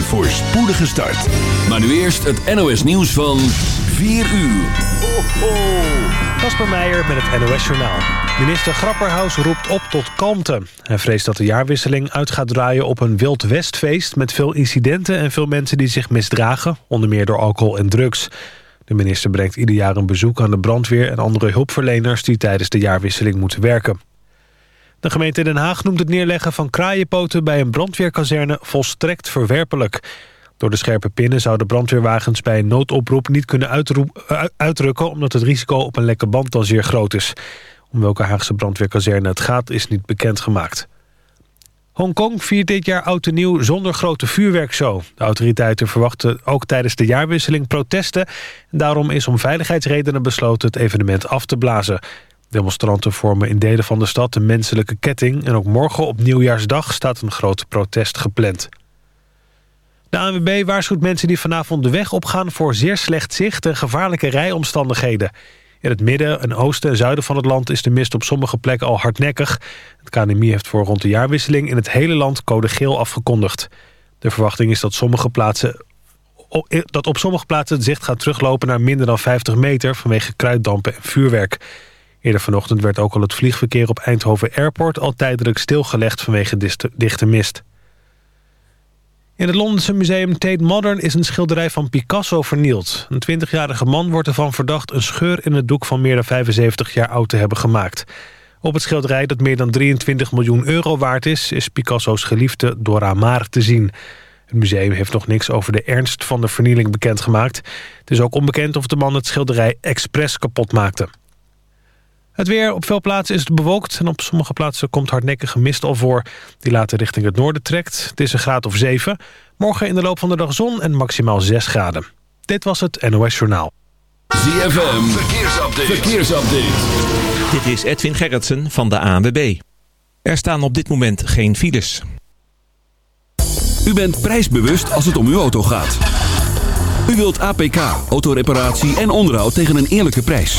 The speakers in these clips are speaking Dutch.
Een voorspoedige start. Maar nu eerst het NOS nieuws van 4 uur. Kasper Meijer met het NOS Journaal. Minister Grapperhaus roept op tot kalmte. Hij vreest dat de jaarwisseling uit gaat draaien op een Wild Westfeest... met veel incidenten en veel mensen die zich misdragen... onder meer door alcohol en drugs. De minister brengt ieder jaar een bezoek aan de brandweer... en andere hulpverleners die tijdens de jaarwisseling moeten werken. De gemeente Den Haag noemt het neerleggen van kraaienpoten... bij een brandweerkazerne volstrekt verwerpelijk. Door de scherpe pinnen zouden brandweerwagens bij een noodoproep... niet kunnen uitrukken omdat het risico op een lekke band dan zeer groot is. Om welke Haagse brandweerkazerne het gaat is niet bekendgemaakt. Hongkong viert dit jaar oud en nieuw zonder grote vuurwerkshow. De autoriteiten verwachten ook tijdens de jaarwisseling protesten. Daarom is om veiligheidsredenen besloten het evenement af te blazen. Demonstranten vormen in delen van de stad een menselijke ketting... en ook morgen op Nieuwjaarsdag staat een groot protest gepland. De ANWB waarschuwt mensen die vanavond de weg opgaan... voor zeer slecht zicht en gevaarlijke rijomstandigheden. In het midden, en oosten en zuiden van het land is de mist op sommige plekken al hardnekkig. Het KNMI heeft voor rond de jaarwisseling in het hele land code geel afgekondigd. De verwachting is dat, sommige plaatsen, dat op sommige plaatsen het zicht gaat teruglopen naar minder dan 50 meter... vanwege kruiddampen en vuurwerk. Eerder vanochtend werd ook al het vliegverkeer op Eindhoven Airport... al tijdelijk stilgelegd vanwege dichte mist. In het Londense museum Tate Modern is een schilderij van Picasso vernield. Een 20-jarige man wordt ervan verdacht een scheur in het doek van meer dan 75 jaar oud te hebben gemaakt. Op het schilderij dat meer dan 23 miljoen euro waard is... is Picasso's geliefde Dora Maar te zien. Het museum heeft nog niks over de ernst van de vernieling bekendgemaakt. Het is ook onbekend of de man het schilderij expres kapot maakte. Het weer op veel plaatsen is het bewolkt en op sommige plaatsen komt hardnekkige mist al voor. Die later richting het noorden trekt. Het is een graad of 7. Morgen in de loop van de dag zon en maximaal 6 graden. Dit was het NOS Journaal. ZFM, verkeersupdate. verkeersupdate. Dit is Edwin Gerritsen van de ANWB. Er staan op dit moment geen files. U bent prijsbewust als het om uw auto gaat. U wilt APK, autoreparatie en onderhoud tegen een eerlijke prijs.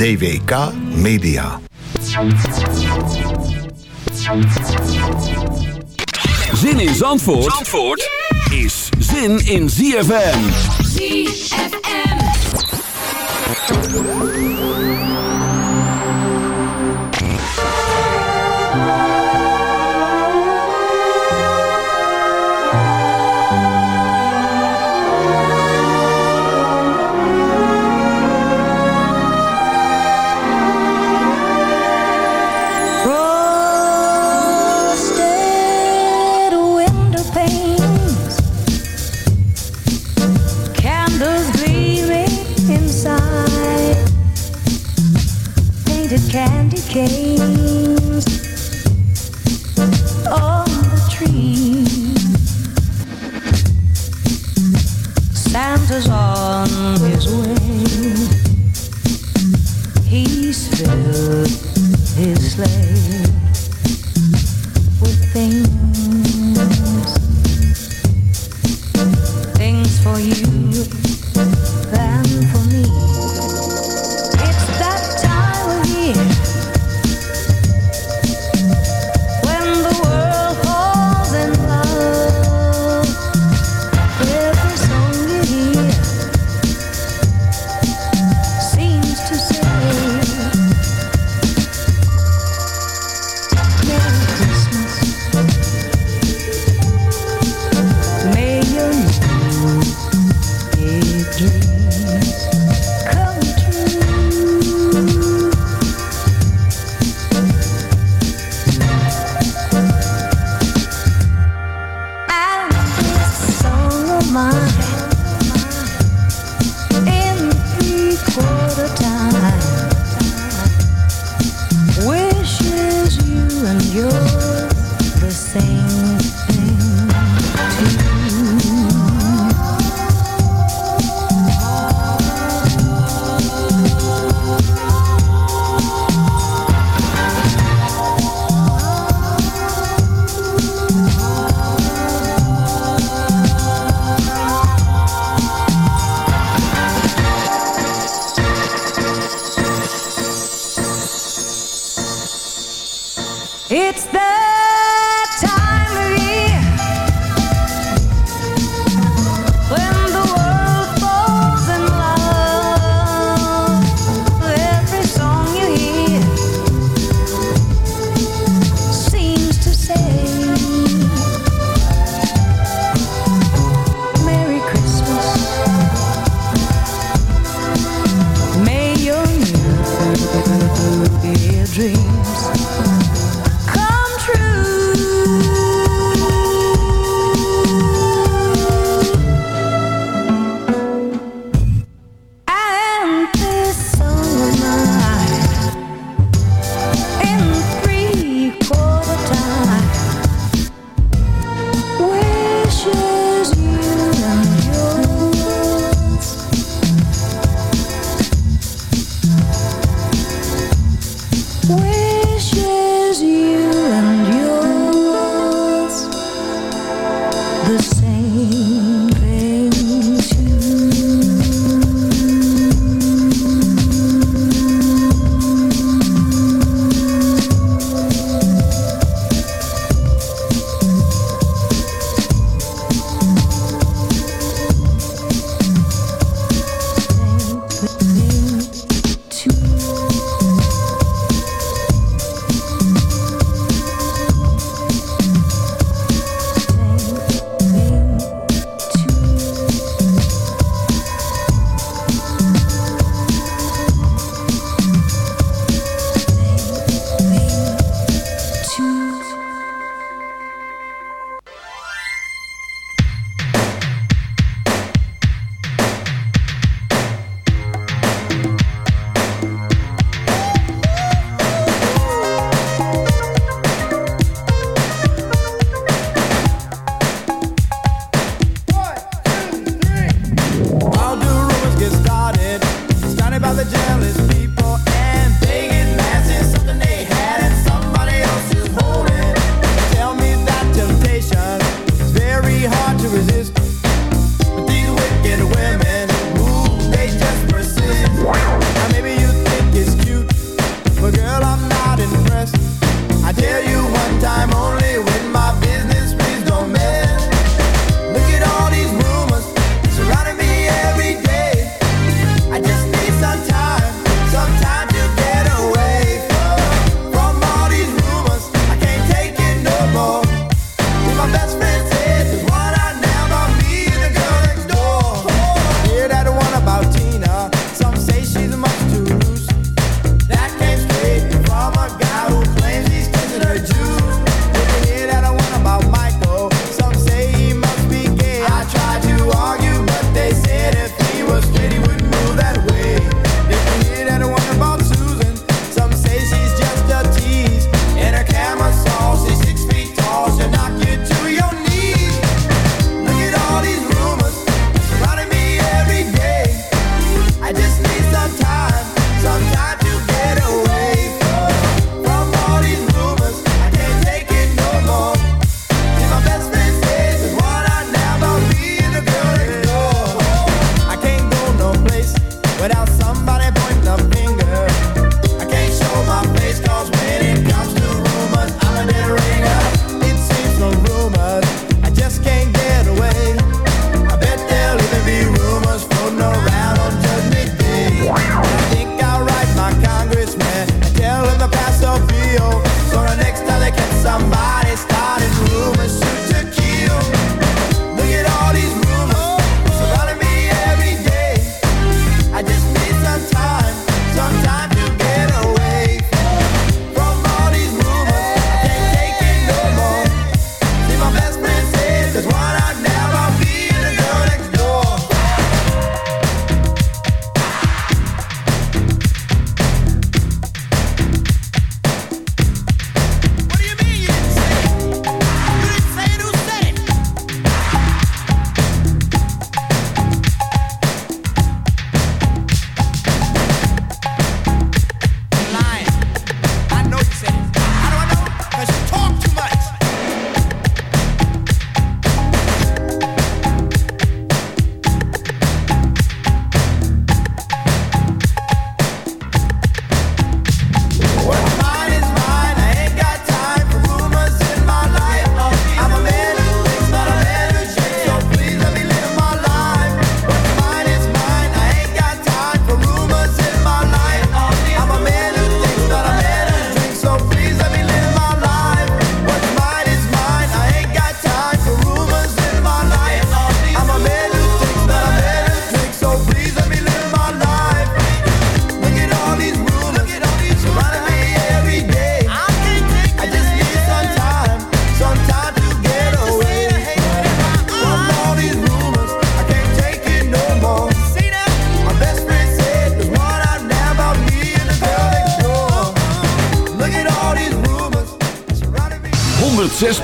DWK Media. Zin in Zandvoort, Zandvoort is zin in ZFM. ZFM.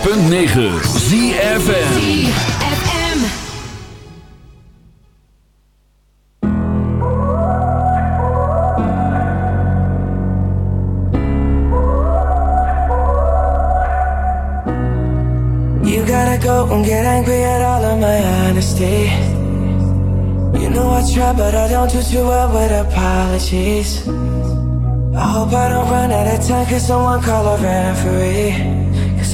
You gotta Go and get angry at all of my honesty. You know I try, but I don't do too well with apologies. I hope I don't run out of time, cause someone call a referee.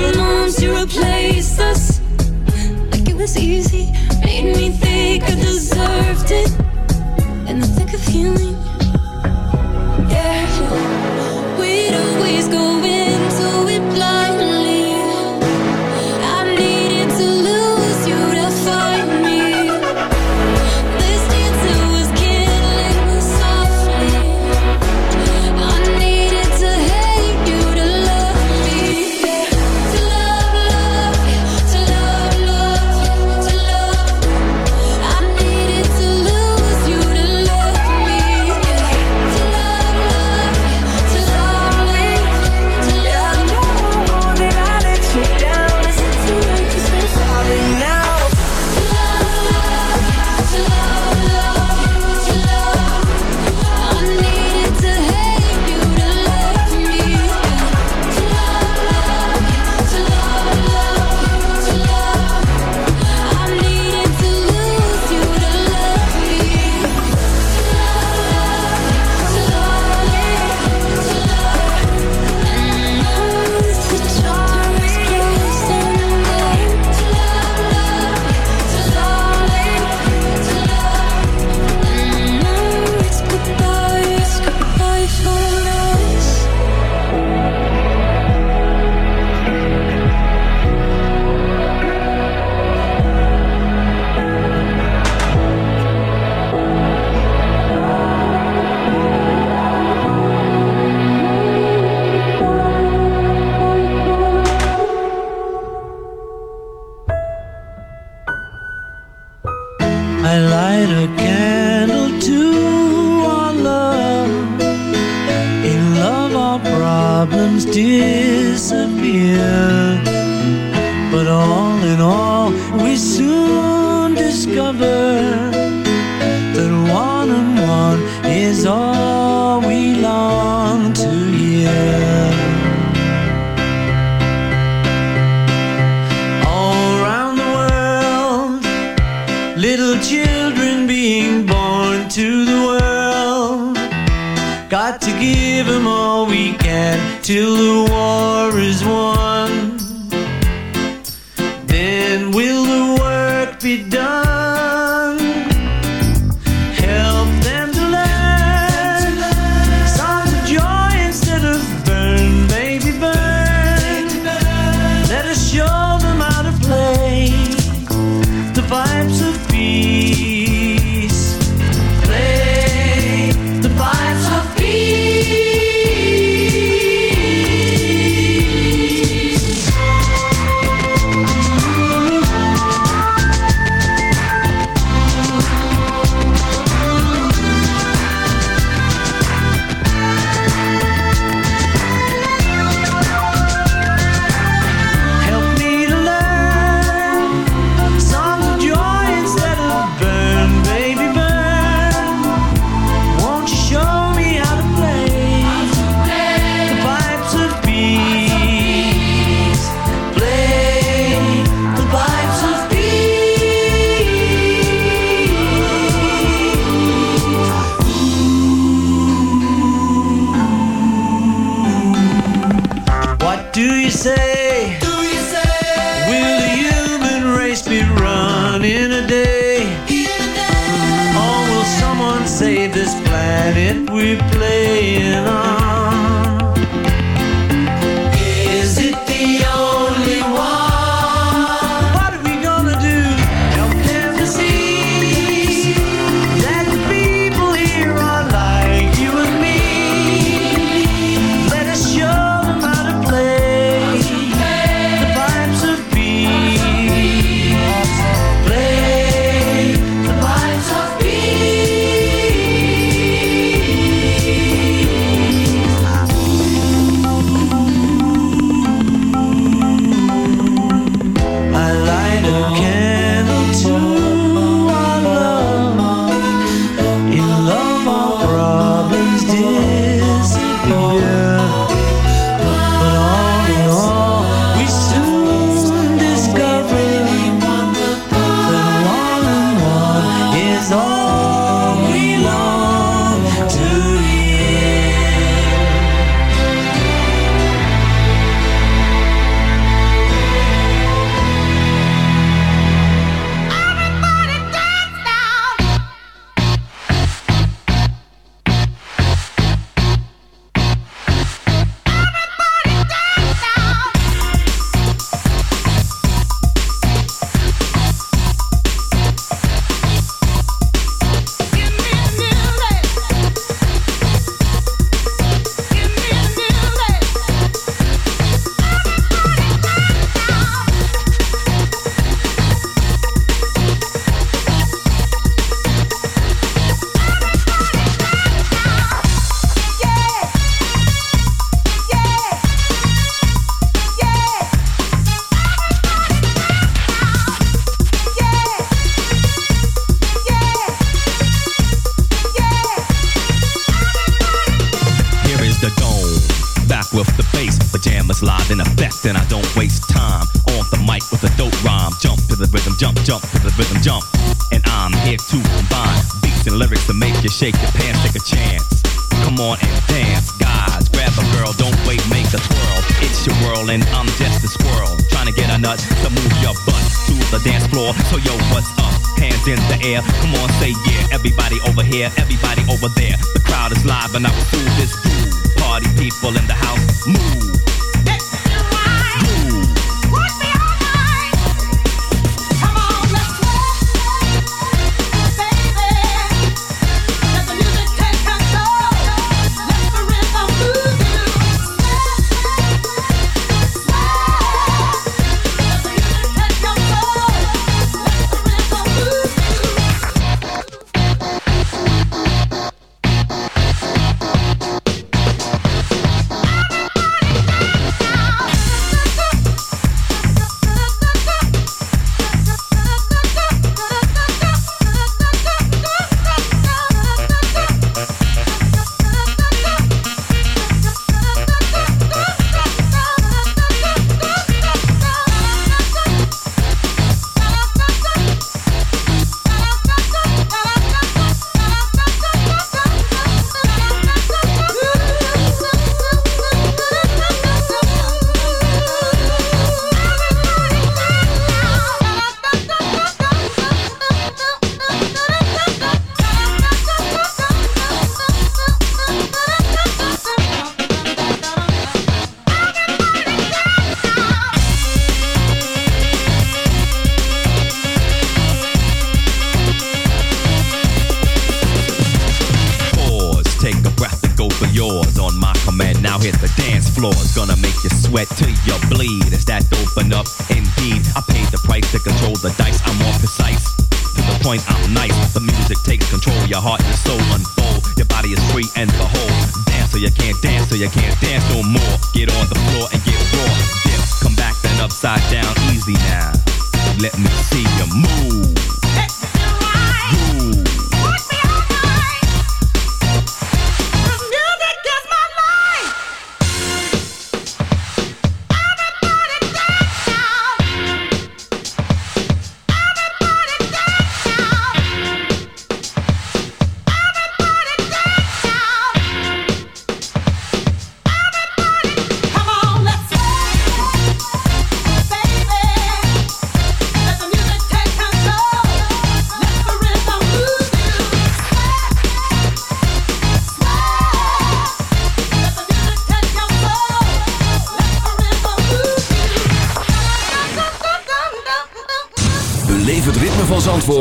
coming on to replace us. Like it was easy air. Come on, say yeah. Everybody over here, everybody over there. The crowd is live and I will do this. Party people in the house, move.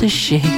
to shape.